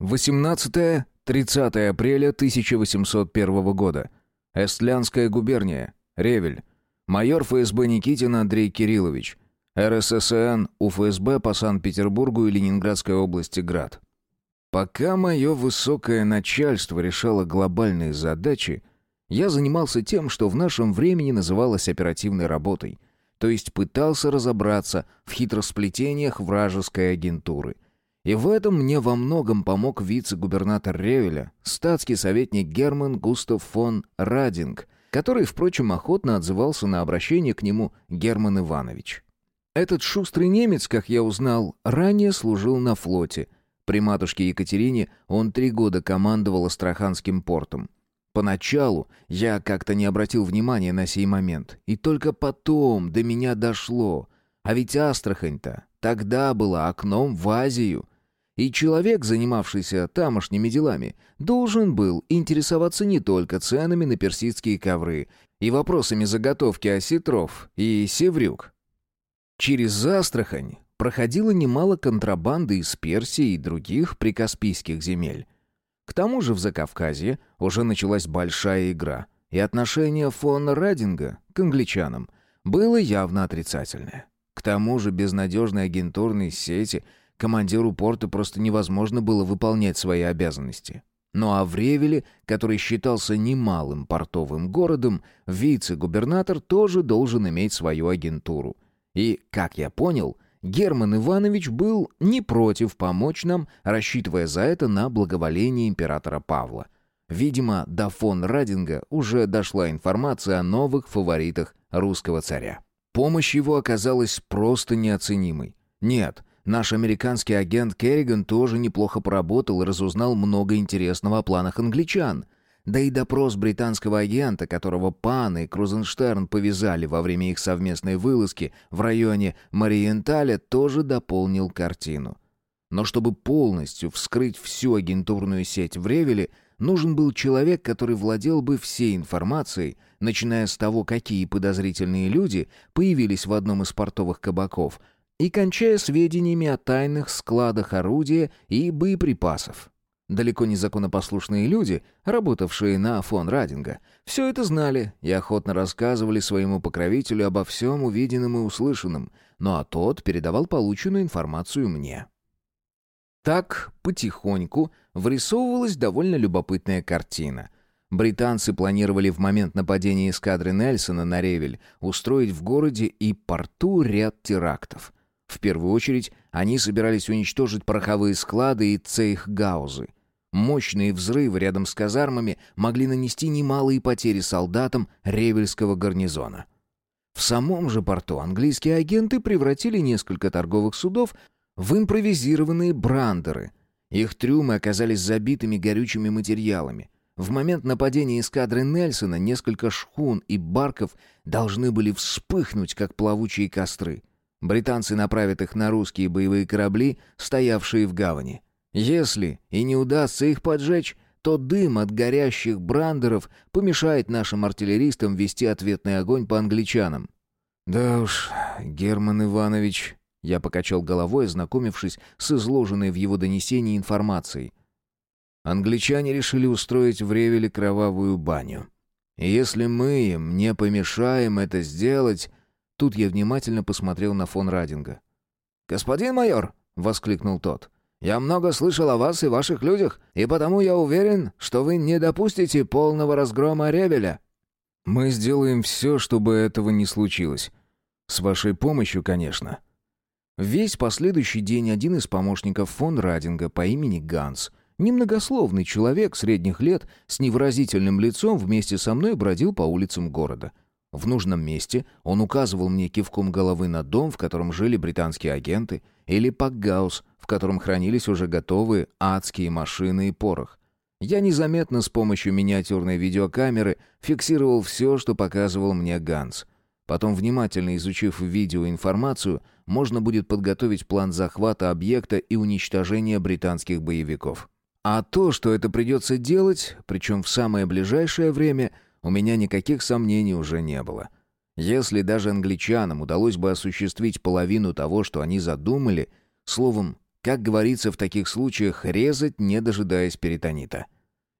18-30 апреля 1801 года. Эстлянская губерния. Ревель. Майор ФСБ Никитин Андрей Кириллович. РССН УФСБ по Санкт-Петербургу и Ленинградской области Град. Пока мое высокое начальство решало глобальные задачи, я занимался тем, что в нашем времени называлось оперативной работой, то есть пытался разобраться в хитросплетениях вражеской агентуры. И в этом мне во многом помог вице-губернатор Ревеля, статский советник Герман Густав фон Радинг, который, впрочем, охотно отзывался на обращение к нему Герман Иванович. Этот шустрый немец, как я узнал, ранее служил на флоте. При матушке Екатерине он три года командовал Астраханским портом. Поначалу я как-то не обратил внимания на сей момент, и только потом до меня дошло. А ведь Астрахань-то тогда была окном в Азию. И человек, занимавшийся тамошними делами, должен был интересоваться не только ценами на персидские ковры и вопросами заготовки осетров и севрюк. Через Астрахань проходило немало контрабанды из Персии и других прикаспийских земель. К тому же в Закавказье уже началась большая игра, и отношение фон Радинга к англичанам было явно отрицательное. К тому же без надежной агентурной сети командиру порта просто невозможно было выполнять свои обязанности. Ну а в Ревеле, который считался немалым портовым городом, вице-губернатор тоже должен иметь свою агентуру. И, как я понял, Герман Иванович был не против помочь нам, рассчитывая за это на благоволение императора Павла. Видимо, до фон Радинга уже дошла информация о новых фаворитах русского царя. Помощь его оказалась просто неоценимой. Нет, наш американский агент Керриган тоже неплохо поработал и разузнал много интересного о планах англичан. Да и допрос британского агента, которого Пан и Крузенштерн повязали во время их совместной вылазки в районе Мариенталя, тоже дополнил картину. Но чтобы полностью вскрыть всю агентурную сеть в Ревеле, нужен был человек, который владел бы всей информацией, начиная с того, какие подозрительные люди появились в одном из портовых кабаков, и кончая сведениями о тайных складах орудия и боеприпасов. Далеко не законопослушные люди, работавшие на фон Радинга, все это знали и охотно рассказывали своему покровителю обо всем увиденном и услышанном, ну а тот передавал полученную информацию мне. Так, потихоньку, вырисовывалась довольно любопытная картина. Британцы планировали в момент нападения эскадры Нельсона на Ревель устроить в городе и порту ряд терактов. В первую очередь, они собирались уничтожить пороховые склады и цейхгаузы. Мощные взрывы рядом с казармами могли нанести немалые потери солдатам Ревельского гарнизона. В самом же порту английские агенты превратили несколько торговых судов в импровизированные брандеры. Их трюмы оказались забитыми горючими материалами. В момент нападения эскадры Нельсона несколько шхун и барков должны были вспыхнуть, как плавучие костры. Британцы направят их на русские боевые корабли, стоявшие в гавани. Если и не удастся их поджечь, то дым от горящих брандеров помешает нашим артиллеристам вести ответный огонь по англичанам. Да уж, Герман Иванович, я покачал головой, ознакомившись с изложенной в его донесении информацией. Англичане решили устроить в Ревеле кровавую баню. И если мы им не помешаем это сделать... Тут я внимательно посмотрел на фон Радинга. «Господин майор!» — воскликнул тот. Я много слышал о вас и ваших людях, и потому я уверен, что вы не допустите полного разгрома Ревеля». «Мы сделаем все, чтобы этого не случилось. С вашей помощью, конечно». Весь последующий день один из помощников фон Радинга по имени Ганс, немногословный человек средних лет с невыразительным лицом, вместе со мной бродил по улицам города. В нужном месте он указывал мне кивком головы на дом, в котором жили британские агенты, или пакгаус, в котором хранились уже готовые адские машины и порох. Я незаметно с помощью миниатюрной видеокамеры фиксировал все, что показывал мне Ганс. Потом, внимательно изучив видеоинформацию, можно будет подготовить план захвата объекта и уничтожения британских боевиков. А то, что это придется делать, причем в самое ближайшее время, у меня никаких сомнений уже не было. Если даже англичанам удалось бы осуществить половину того, что они задумали, словом, Как говорится в таких случаях, резать, не дожидаясь перитонита.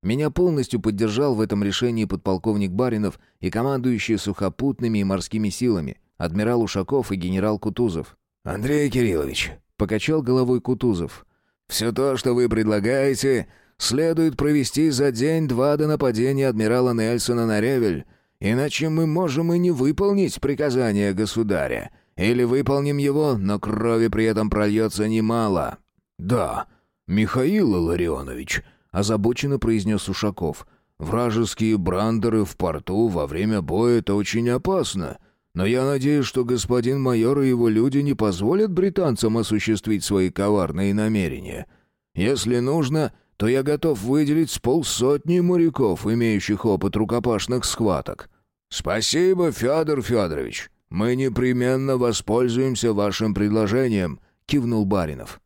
Меня полностью поддержал в этом решении подполковник Баринов и командующие сухопутными и морскими силами, адмирал Ушаков и генерал Кутузов. «Андрей Кириллович», — покачал головой Кутузов, — «все то, что вы предлагаете, следует провести за день-два до нападения адмирала Нельсона на Ревель, иначе мы можем и не выполнить приказание государя, или выполним его, но крови при этом прольется немало». «Да, Михаил Ларионович», — озабоченно произнес Ушаков, — «вражеские брандеры в порту во время боя — это очень опасно». Но я надеюсь, что господин майор и его люди не позволят британцам осуществить свои коварные намерения. Если нужно, то я готов выделить с полсотни моряков, имеющих опыт рукопашных схваток. Спасибо, Федор Федорович. Мы непременно воспользуемся вашим предложением, кивнул Баринов.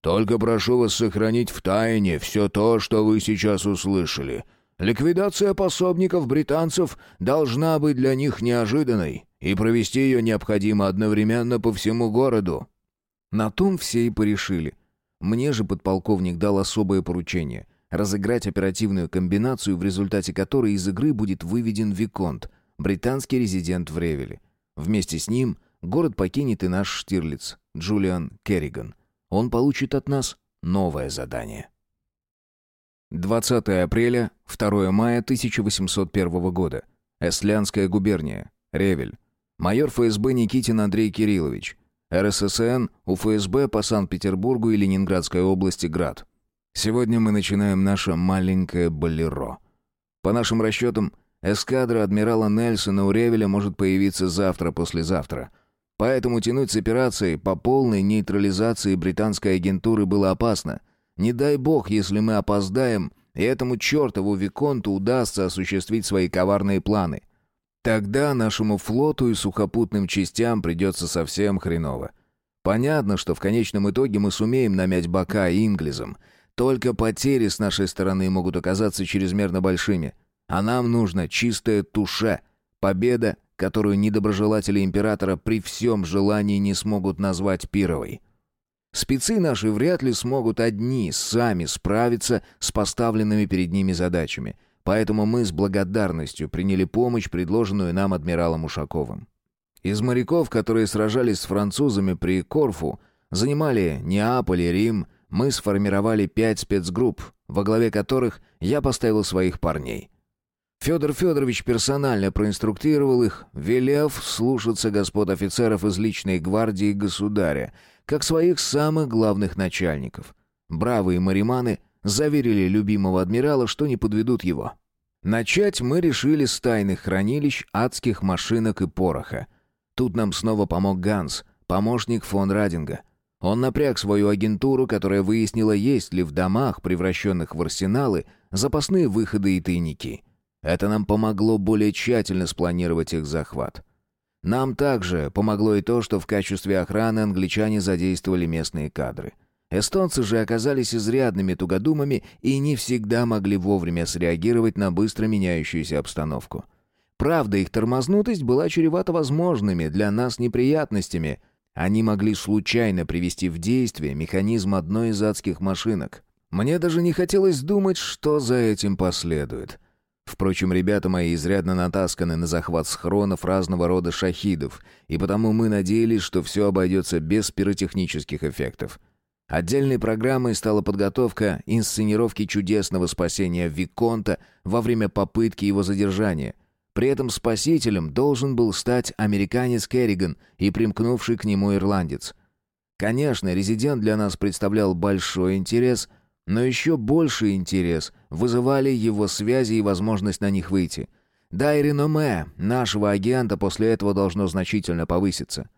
Только прошу вас сохранить в тайне все то, что вы сейчас услышали. Ликвидация пособников британцев должна быть для них неожиданной и провести ее необходимо одновременно по всему городу». На том все и порешили. Мне же подполковник дал особое поручение — разыграть оперативную комбинацию, в результате которой из игры будет выведен Виконт, британский резидент в Ревеле. Вместе с ним город покинет и наш Штирлиц, Джулиан Керриган. Он получит от нас новое задание. 20 апреля, 2 мая 1801 года. Эстлянская губерния. Ревель. Майор ФСБ Никитин Андрей Кириллович. РССН, УФСБ по Санкт-Петербургу и Ленинградской области Град. Сегодня мы начинаем наше маленькое болеро. По нашим расчетам, эскадра адмирала Нельсона у Ревеля может появиться завтра-послезавтра. Поэтому тянуть с операцией по полной нейтрализации британской агентуры было опасно. Не дай бог, если мы опоздаем, и этому чертову Виконту удастся осуществить свои коварные планы. Тогда нашему флоту и сухопутным частям придется совсем хреново. Понятно, что в конечном итоге мы сумеем намять бока инглизам. Только потери с нашей стороны могут оказаться чрезмерно большими. А нам нужно чистое туше. Победа, которую недоброжелатели императора при всем желании не смогут назвать пировой. Спецы наши вряд ли смогут одни сами справиться с поставленными перед ними задачами. Поэтому мы с благодарностью приняли помощь, предложенную нам адмиралом Ушаковым. Из моряков, которые сражались с французами при Корфу, занимали Неаполь и Рим, мы сформировали пять спецгрупп, во главе которых я поставил своих парней. Федор Федорович персонально проинструктировал их, велев слушаться господ офицеров из личной гвардии государя, как своих самых главных начальников. Бравые мариманы заверили любимого адмирала, что не подведут его. Начать мы решили с тайных хранилищ, адских машинок и пороха. Тут нам снова помог Ганс, помощник фон Радинга. Он напряг свою агентуру, которая выяснила, есть ли в домах, превращенных в арсеналы, запасные выходы и тайники. Это нам помогло более тщательно спланировать их захват. Нам также помогло и то, что в качестве охраны англичане задействовали местные кадры — Эстонцы же оказались изрядными тугодумами и не всегда могли вовремя среагировать на быстро меняющуюся обстановку. Правда, их тормознутость была чревата возможными для нас неприятностями. Они могли случайно привести в действие механизм одной из адских машинок. Мне даже не хотелось думать, что за этим последует. Впрочем, ребята мои изрядно натасканы на захват схронов разного рода шахидов, и потому мы надеялись, что все обойдется без пиротехнических эффектов. Отдельной программой стала подготовка инсценировки чудесного спасения Виконта во время попытки его задержания. При этом спасителем должен был стать американец Керриган и примкнувший к нему ирландец. Конечно, резидент для нас представлял большой интерес, но еще больший интерес вызывали его связи и возможность на них выйти. Да и реноме нашего агента после этого должно значительно повыситься.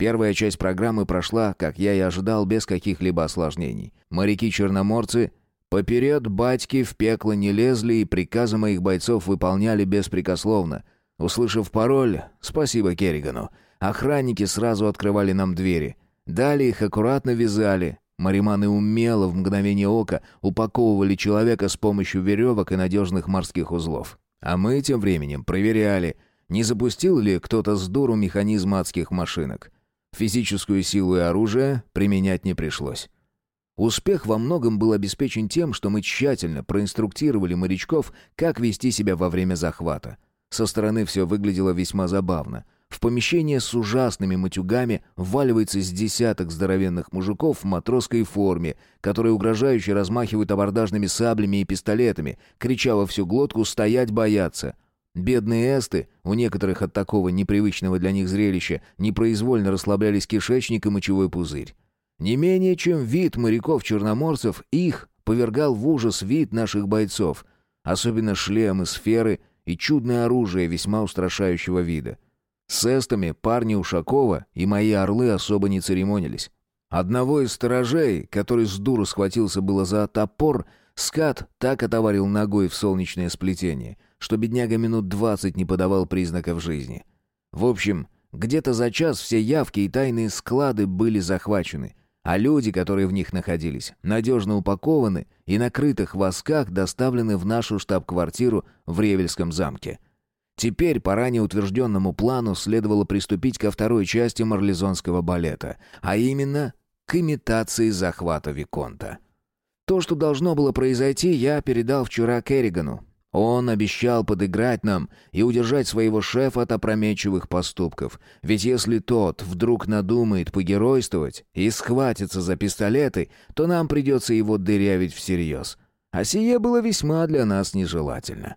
Первая часть программы прошла, как я и ожидал, без каких-либо осложнений. Моряки-черноморцы поперед батьки в пекло не лезли и приказы моих бойцов выполняли беспрекословно. Услышав пароль «Спасибо Керригану», охранники сразу открывали нам двери. Далее их аккуратно вязали. Мариманы умело в мгновение ока упаковывали человека с помощью веревок и надежных морских узлов. А мы тем временем проверяли, не запустил ли кто-то с дуру механизм адских машинок. Физическую силу и оружие применять не пришлось. Успех во многом был обеспечен тем, что мы тщательно проинструктировали морячков, как вести себя во время захвата. Со стороны все выглядело весьма забавно. В помещение с ужасными матюгами вваливается с десяток здоровенных мужиков в матросской форме, которые угрожающе размахивают абордажными саблями и пистолетами, крича во всю глотку «стоять бояться!». Бедные эсты, у некоторых от такого непривычного для них зрелища, непроизвольно расслаблялись кишечник и мочевой пузырь. Не менее чем вид моряков-черноморцев, их повергал в ужас вид наших бойцов, особенно шлемы, сферы и чудное оружие весьма устрашающего вида. С эстами парни Ушакова и мои орлы особо не церемонились. Одного из сторожей, который с дуру схватился было за топор, скат так отоварил ногой в солнечное сплетение — что бедняга минут двадцать не подавал признаков жизни. В общем, где-то за час все явки и тайные склады были захвачены, а люди, которые в них находились, надежно упакованы и на крытых восках доставлены в нашу штаб-квартиру в Ревельском замке. Теперь по ранее утвержденному плану следовало приступить ко второй части марлезонского балета, а именно к имитации захвата Виконта. То, что должно было произойти, я передал вчера Керригану, он обещал подыграть нам и удержать своего шефа от опрометчивых поступков. Ведь если тот вдруг надумает погеройствовать и схватится за пистолеты, то нам придется его дырявить всерьез. А сие было весьма для нас нежелательно.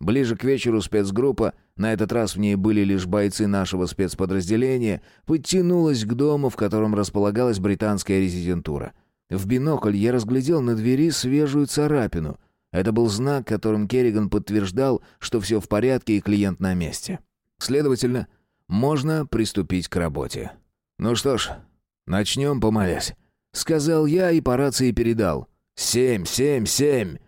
Ближе к вечеру спецгруппа, на этот раз в ней были лишь бойцы нашего спецподразделения, подтянулась к дому, в котором располагалась британская резидентура. В бинокль я разглядел на двери свежую царапину — это был знак, которым Керриган подтверждал, что все в порядке и клиент на месте. Следовательно, можно приступить к работе. «Ну что ж, начнем помолясь», — сказал я и по рации передал. «Семь, семь, семь!»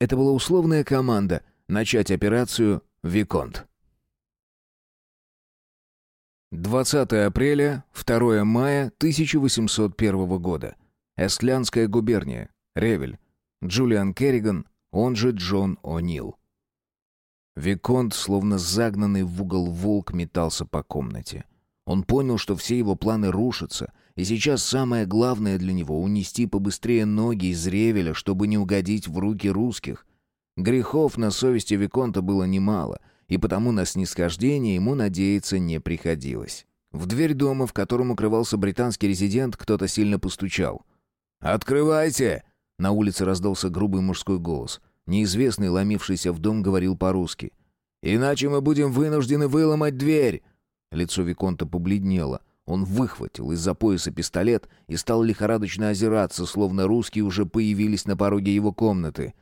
Это была условная команда начать операцию «Виконт». 20 апреля, 2 мая 1801 года. Эстлянская губерния. Ревель. Джулиан Керриган, он же Джон О'Нил. Виконт, словно загнанный в угол волк, метался по комнате. Он понял, что все его планы рушатся, и сейчас самое главное для него — унести побыстрее ноги из Ревеля, чтобы не угодить в руки русских. Грехов на совести Виконта было немало, и потому на снисхождение ему надеяться не приходилось. В дверь дома, в котором укрывался британский резидент, кто-то сильно постучал. «Открывайте!» На улице раздался грубый мужской голос. Неизвестный, ломившийся в дом, говорил по-русски. «Иначе мы будем вынуждены выломать дверь!» Лицо Виконта побледнело. Он выхватил из-за пояса пистолет и стал лихорадочно озираться, словно русские уже появились на пороге его комнаты.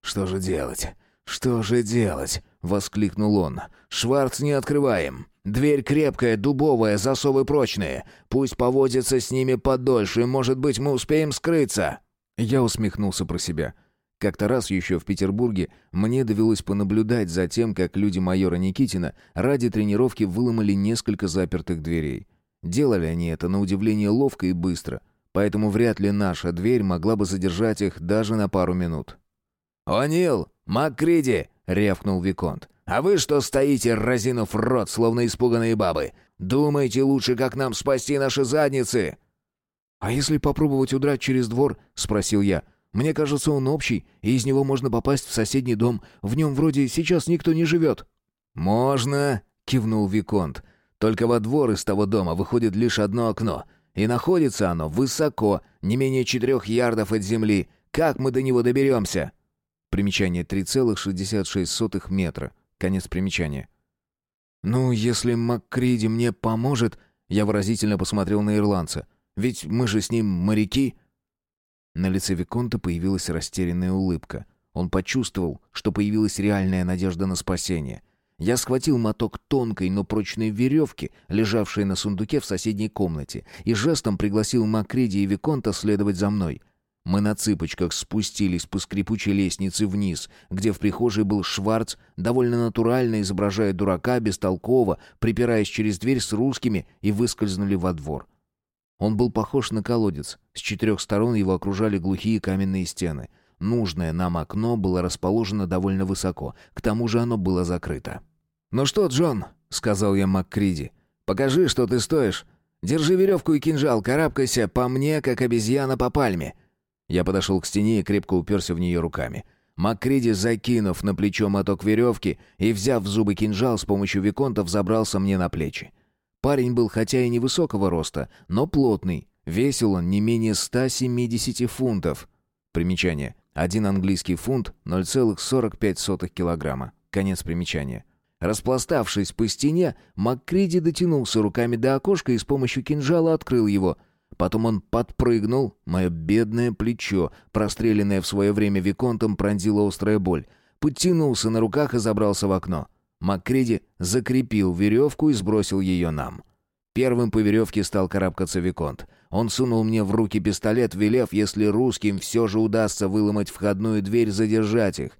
«Что же делать? Что же делать?» — воскликнул он. «Шварц не открываем. Дверь крепкая, дубовая, засовы прочные. Пусть повозится с ними подольше, может быть, мы успеем скрыться». Я усмехнулся про себя. Как-то раз еще в Петербурге мне довелось понаблюдать за тем, как люди майора Никитина ради тренировки выломали несколько запертых дверей. Делали они это на удивление ловко и быстро, поэтому вряд ли наша дверь могла бы задержать их даже на пару минут. «О'Нил! Маккриди!» — рявкнул Виконт. «А вы что стоите, разинув рот, словно испуганные бабы? Думаете лучше, как нам спасти наши задницы?» «А если попробовать удрать через двор?» — спросил я. «Мне кажется, он общий, и из него можно попасть в соседний дом. В нем вроде сейчас никто не живет». «Можно», — кивнул Виконт. «Только во двор из того дома выходит лишь одно окно, и находится оно высоко, не менее четырех ярдов от земли. Как мы до него доберемся?» Примечание 3,66 метра. Конец примечания. «Ну, если Маккриди мне поможет...» Я выразительно посмотрел на ирландца — ведь мы же с ним моряки». На лице Виконта появилась растерянная улыбка. Он почувствовал, что появилась реальная надежда на спасение. Я схватил моток тонкой, но прочной веревки, лежавшей на сундуке в соседней комнате, и жестом пригласил Макриди и Виконта следовать за мной. Мы на цыпочках спустились по скрипучей лестнице вниз, где в прихожей был Шварц, довольно натурально изображая дурака, бестолково, припираясь через дверь с русскими, и выскользнули во двор. Он был похож на колодец. С четырех сторон его окружали глухие каменные стены. Нужное нам окно было расположено довольно высоко. К тому же оно было закрыто. «Ну что, Джон?» — сказал я МакКриди. «Покажи, что ты стоишь. Держи веревку и кинжал, карабкайся по мне, как обезьяна по пальме». Я подошел к стене и крепко уперся в нее руками. Маккриди, закинув на плечо моток веревки и взяв в зубы кинжал, с помощью виконтов забрался мне на плечи. Парень был хотя и невысокого роста, но плотный. Весил он не менее 170 фунтов. Примечание. Один английский фунт 0,45 килограмма. Конец примечания. Распластавшись по стене, Маккриди дотянулся руками до окошка и с помощью кинжала открыл его. Потом он подпрыгнул, мое бедное плечо, простреленное в свое время виконтом, пронзила острая боль. Подтянулся на руках и забрался в окно. Маккриди закрепил веревку и сбросил ее нам. Первым по веревке стал карабкаться Виконт. Он сунул мне в руки пистолет, велев, если русским все же удастся выломать входную дверь, задержать их.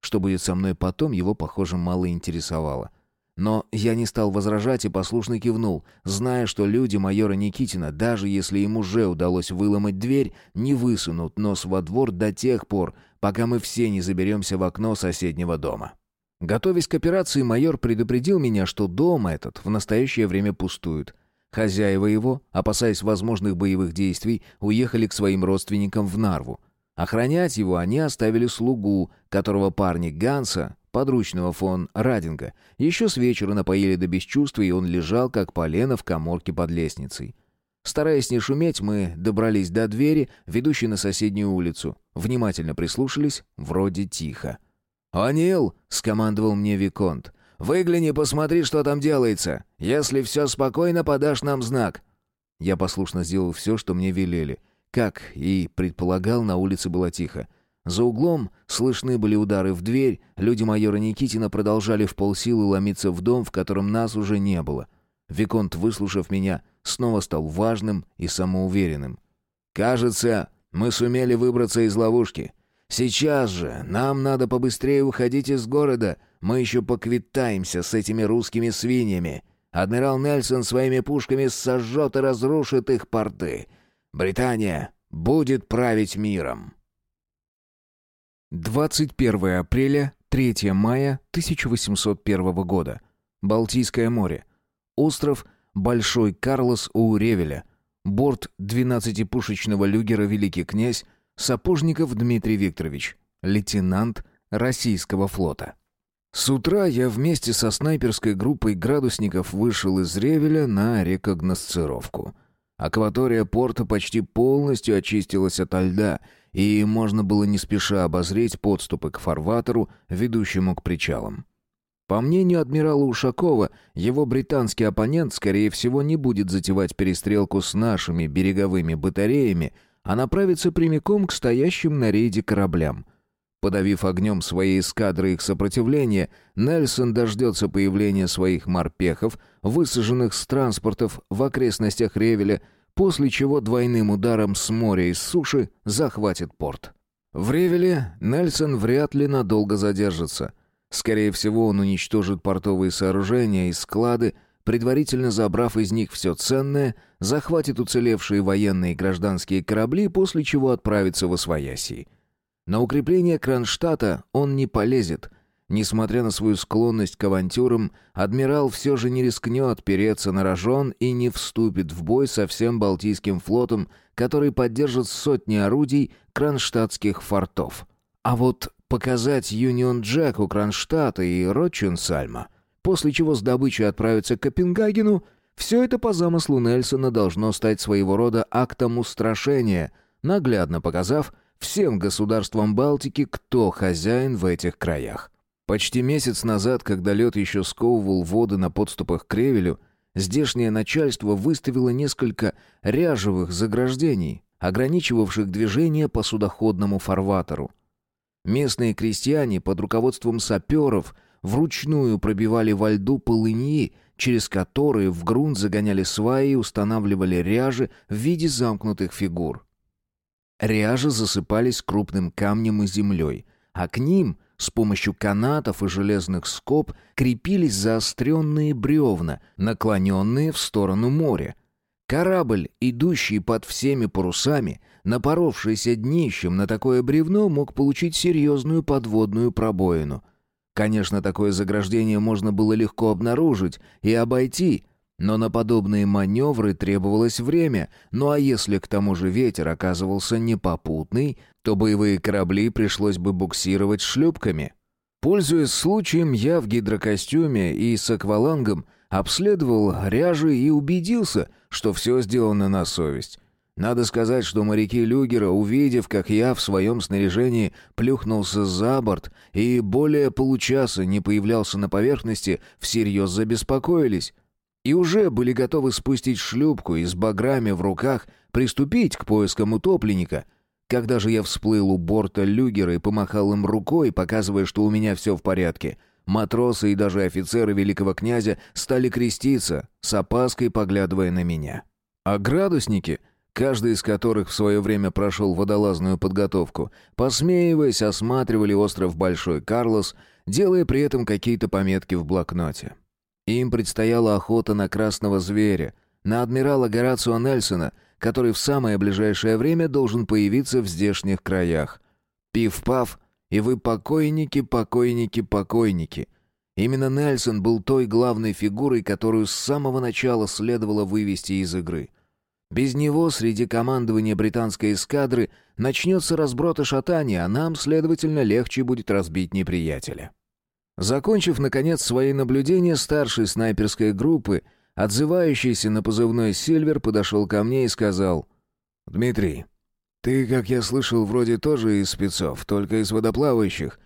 Что будет со мной потом, его, похоже, мало интересовало. Но я не стал возражать и послушно кивнул, зная, что люди майора Никитина, даже если им уже удалось выломать дверь, не высунут нос во двор до тех пор, пока мы все не заберемся в окно соседнего дома. Готовясь к операции, майор предупредил меня, что дом этот в настоящее время пустует. Хозяева его, опасаясь возможных боевых действий, уехали к своим родственникам в Нарву. Охранять его они оставили слугу, которого парни Ганса, подручного фон Радинга, еще с вечера напоили до бесчувствия, и он лежал, как полено в коморке под лестницей. Стараясь не шуметь, мы добрались до двери, ведущей на соседнюю улицу. Внимательно прислушались, вроде тихо. «О'Нил!» — скомандовал мне Виконт. «Выгляни, посмотри, что там делается. Если все спокойно, подашь нам знак». Я послушно сделал все, что мне велели — как и предполагал, на улице было тихо. За углом слышны были удары в дверь, люди майора Никитина продолжали в полсилы ломиться в дом, в котором нас уже не было. Виконт, выслушав меня, снова стал важным и самоуверенным. «Кажется, мы сумели выбраться из ловушки. Сейчас же нам надо побыстрее уходить из города, мы еще поквитаемся с этими русскими свиньями. Адмирал Нельсон своими пушками сожжет и разрушит их порты». Британия будет править миром. 21 апреля, 3 мая 1801 года. Балтийское море. Остров Большой Карлос у Ревеля. Борт 12-пушечного люгера «Великий князь», Сапожников Дмитрий Викторович, лейтенант Российского флота. С утра я вместе со снайперской группой градусников вышел из Ревеля на рекогносцировку — Акватория порта почти полностью очистилась ото льда, и можно было не спеша обозреть подступы к фарватеру, ведущему к причалам. По мнению адмирала Ушакова, его британский оппонент, скорее всего, не будет затевать перестрелку с нашими береговыми батареями, а направится прямиком к стоящим на рейде кораблям. Подавив огнем своей эскадры их сопротивления, Нельсон дождется появления своих морпехов, высаженных с транспортов в окрестностях Ревеля, после чего двойным ударом с моря и с суши захватит порт. В Ревеле Нельсон вряд ли надолго задержится. Скорее всего, он уничтожит портовые сооружения и склады, предварительно забрав из них все ценное, захватит уцелевшие военные и гражданские корабли, после чего отправится в Освоясии. На укрепление Кронштадта он не полезет. Несмотря на свою склонность к авантюрам, адмирал все же не рискнет переться на рожон и не вступит в бой со всем Балтийским флотом, который поддержит сотни орудий кронштадтских фортов. А вот показать Юнион Джек у Кронштадта и Ротчунсальма, после чего с добычей отправиться к Копенгагену, все это по замыслу Нельсона должно стать своего рода актом устрашения, наглядно показав, всем государствам Балтики, кто хозяин в этих краях. Почти месяц назад, когда лед еще сковывал воды на подступах к Ревелю, здешнее начальство выставило несколько ряжевых заграждений, ограничивавших движение по судоходному фарватеру. Местные крестьяне под руководством саперов вручную пробивали во льду полыньи, через которые в грунт загоняли сваи и устанавливали ряжи в виде замкнутых фигур. Ряжи засыпались крупным камнем и землей, а к ним с помощью канатов и железных скоб крепились заостренные бревна, наклоненные в сторону моря. Корабль, идущий под всеми парусами, напоровшийся днищем на такое бревно, мог получить серьезную подводную пробоину. Конечно, такое заграждение можно было легко обнаружить и обойти, Но на подобные маневры требовалось время, ну а если к тому же ветер оказывался непопутный, то боевые корабли пришлось бы буксировать шлюпками. Пользуясь случаем, я в гидрокостюме и с аквалангом обследовал ряжи и убедился, что все сделано на совесть. Надо сказать, что моряки Люгера, увидев, как я в своем снаряжении плюхнулся за борт и более получаса не появлялся на поверхности, всерьез забеспокоились и уже были готовы спустить шлюпку и с баграми в руках приступить к поискам утопленника. Когда же я всплыл у борта люгера и помахал им рукой, показывая, что у меня все в порядке, матросы и даже офицеры великого князя стали креститься, с опаской поглядывая на меня. А градусники, каждый из которых в свое время прошел водолазную подготовку, посмеиваясь, осматривали остров Большой Карлос, делая при этом какие-то пометки в блокноте. Им предстояла охота на красного зверя, на адмирала Горацио Нельсона, который в самое ближайшее время должен появиться в здешних краях. Пив-пав, и вы покойники, покойники, покойники. Именно Нельсон был той главной фигурой, которую с самого начала следовало вывести из игры. Без него среди командования британской эскадры начнется разброд и шатание, а нам, следовательно, легче будет разбить неприятеля. Закончив, наконец, свои наблюдения, старший снайперской группы, отзывающийся на позывной «Сильвер», подошел ко мне и сказал, «Дмитрий, ты, как я слышал, вроде тоже из спецов, только из водоплавающих.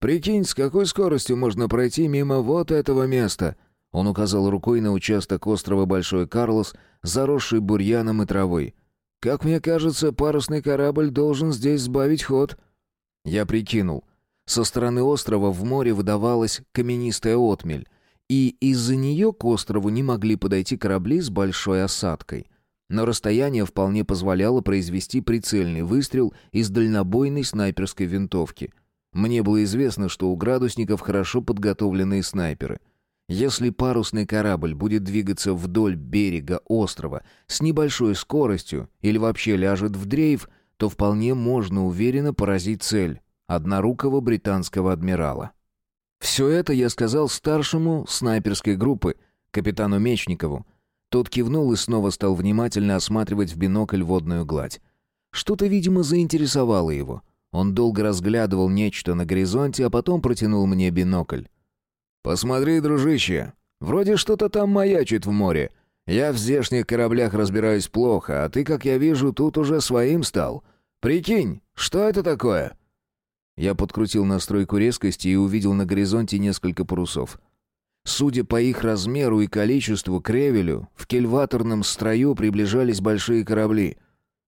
Прикинь, с какой скоростью можно пройти мимо вот этого места?» Он указал рукой на участок острова Большой Карлос, заросший бурьяном и травой. «Как мне кажется, парусный корабль должен здесь сбавить ход». Я прикинул. Со стороны острова в море выдавалась каменистая отмель, и из-за нее к острову не могли подойти корабли с большой осадкой. Но расстояние вполне позволяло произвести прицельный выстрел из дальнобойной снайперской винтовки. Мне было известно, что у градусников хорошо подготовленные снайперы. Если парусный корабль будет двигаться вдоль берега острова с небольшой скоростью или вообще ляжет в дрейф, то вполне можно уверенно поразить цель однорукого британского адмирала. Все это я сказал старшему снайперской группы, капитану Мечникову. Тот кивнул и снова стал внимательно осматривать в бинокль водную гладь. Что-то, видимо, заинтересовало его. Он долго разглядывал нечто на горизонте, а потом протянул мне бинокль. «Посмотри, дружище, вроде что-то там маячит в море. Я в здешних кораблях разбираюсь плохо, а ты, как я вижу, тут уже своим стал. Прикинь, что это такое?» Я подкрутил настройку резкости и увидел на горизонте несколько парусов. Судя по их размеру и количеству к Ревелю, в кельваторном строю приближались большие корабли.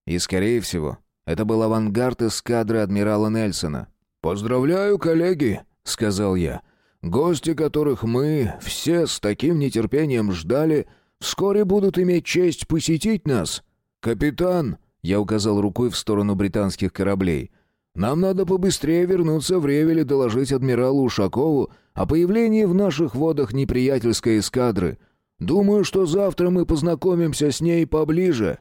И, скорее всего, это был авангард эскадры адмирала Нельсона. «Поздравляю, коллеги!» — сказал я. «Гости, которых мы все с таким нетерпением ждали, вскоре будут иметь честь посетить нас. Капитан!» — я указал рукой в сторону британских кораблей — нам надо побыстрее вернуться в Ревель и доложить адмиралу Ушакову о появлении в наших водах неприятельской эскадры. Думаю, что завтра мы познакомимся с ней поближе».